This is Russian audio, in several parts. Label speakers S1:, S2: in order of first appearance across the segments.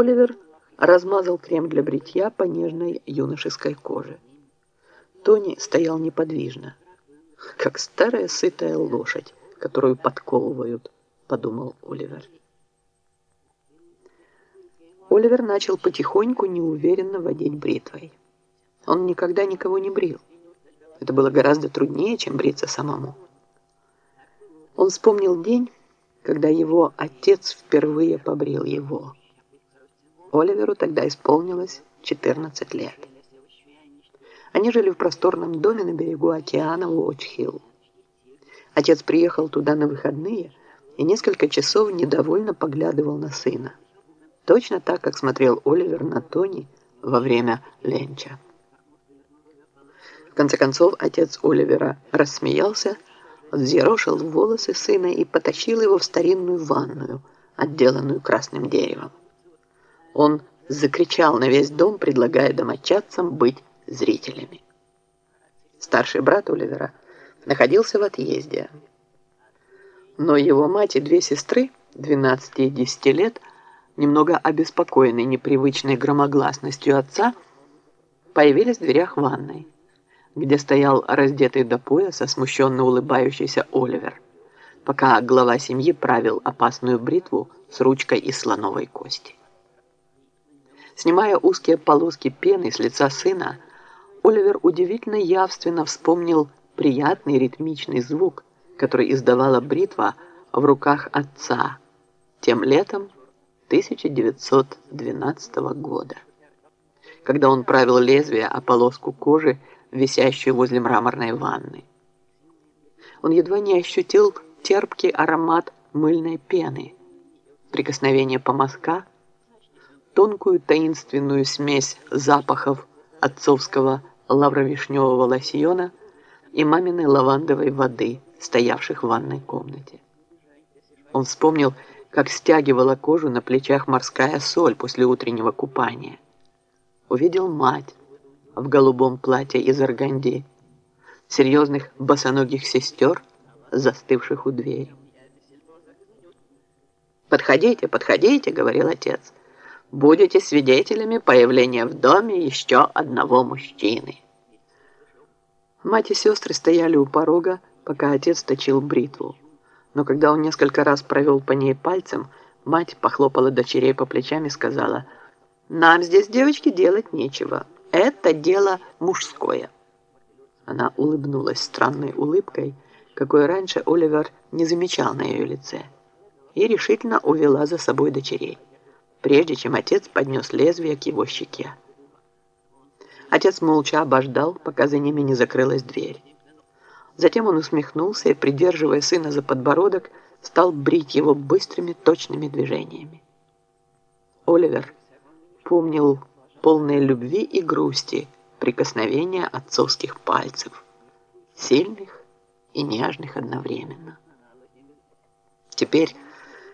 S1: Оливер размазал крем для бритья по нежной юношеской коже. Тони стоял неподвижно, как старая сытая лошадь, которую подковывают, подумал Оливер. Оливер начал потихоньку неуверенно водить бритвой. Он никогда никого не брил. Это было гораздо труднее, чем бриться самому. Он вспомнил день, когда его отец впервые побрил его. Оливеру тогда исполнилось 14 лет. Они жили в просторном доме на берегу океана Уотч-Хилл. Отец приехал туда на выходные и несколько часов недовольно поглядывал на сына. Точно так, как смотрел Оливер на Тони во время ленча. В конце концов, отец Оливера рассмеялся, взъерошил волосы сына и потащил его в старинную ванную, отделанную красным деревом. Он закричал на весь дом, предлагая домочадцам быть зрителями. Старший брат Оливера находился в отъезде. Но его мать и две сестры, 12 и 10 лет, немного обеспокоенные непривычной громогласностью отца, появились в дверях ванной, где стоял раздетый до пояса смущенно улыбающийся Оливер, пока глава семьи правил опасную бритву с ручкой из слоновой кости. Снимая узкие полоски пены с лица сына, Оливер удивительно явственно вспомнил приятный ритмичный звук, который издавала бритва в руках отца тем летом 1912 года, когда он правил лезвие о полоску кожи, висящую возле мраморной ванны. Он едва не ощутил терпкий аромат мыльной пены, прикосновение помазка, тонкую таинственную смесь запахов отцовского лавровишневого лосьона и маминой лавандовой воды, стоявших в ванной комнате. Он вспомнил, как стягивала кожу на плечах морская соль после утреннего купания. Увидел мать в голубом платье из органди, серьезных босоногих сестер, застывших у двери. «Подходите, подходите», — говорил отец, — будете свидетелями появления в доме еще одного мужчины. Мать и сестры стояли у порога, пока отец точил бритву. Но когда он несколько раз провел по ней пальцем, мать похлопала дочерей по плечам и сказала, «Нам здесь, девочки, делать нечего. Это дело мужское». Она улыбнулась странной улыбкой, какой раньше Оливер не замечал на ее лице, и решительно увела за собой дочерей прежде чем отец поднес лезвие к его щеке. Отец молча обождал, пока за ними не закрылась дверь. Затем он усмехнулся и, придерживая сына за подбородок, стал брить его быстрыми, точными движениями. Оливер помнил полные любви и грусти прикосновения отцовских пальцев, сильных и нежных одновременно. Теперь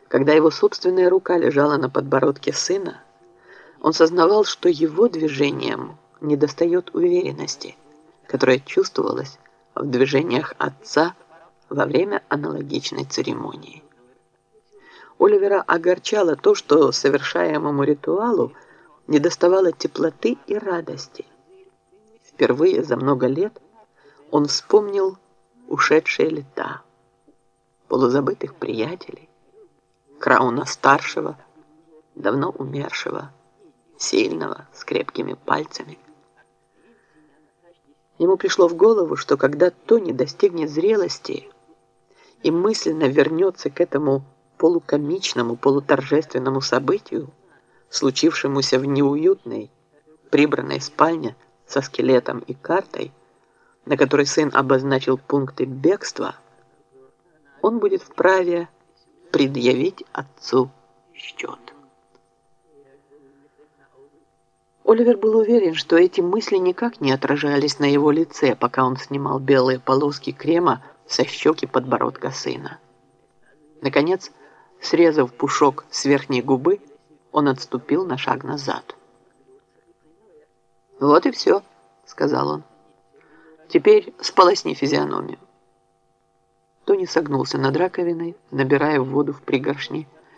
S1: когда его собственная рука лежала на подбородке сына, он сознавал, что его движением недостает уверенности, которая чувствовалась в движениях отца во время аналогичной церемонии. Оливера огорчало то, что совершаемому ритуалу недоставало теплоты и радости. Впервые за много лет он вспомнил ушедшие лета, полузабытых приятелей, Крауна-старшего, давно умершего, сильного, с крепкими пальцами. Ему пришло в голову, что когда Тони достигнет зрелости и мысленно вернется к этому полукомичному, полуторжественному событию, случившемуся в неуютной, прибранной спальне со скелетом и картой, на которой сын обозначил пункты бегства, он будет вправе предъявить отцу счет. Оливер был уверен, что эти мысли никак не отражались на его лице, пока он снимал белые полоски крема со щеки подбородка сына. Наконец, срезав пушок с верхней губы, он отступил на шаг назад. «Вот и все», — сказал он. «Теперь сполосни физиономию». Тони согнулся над раковиной, набирая воду в пригоршни,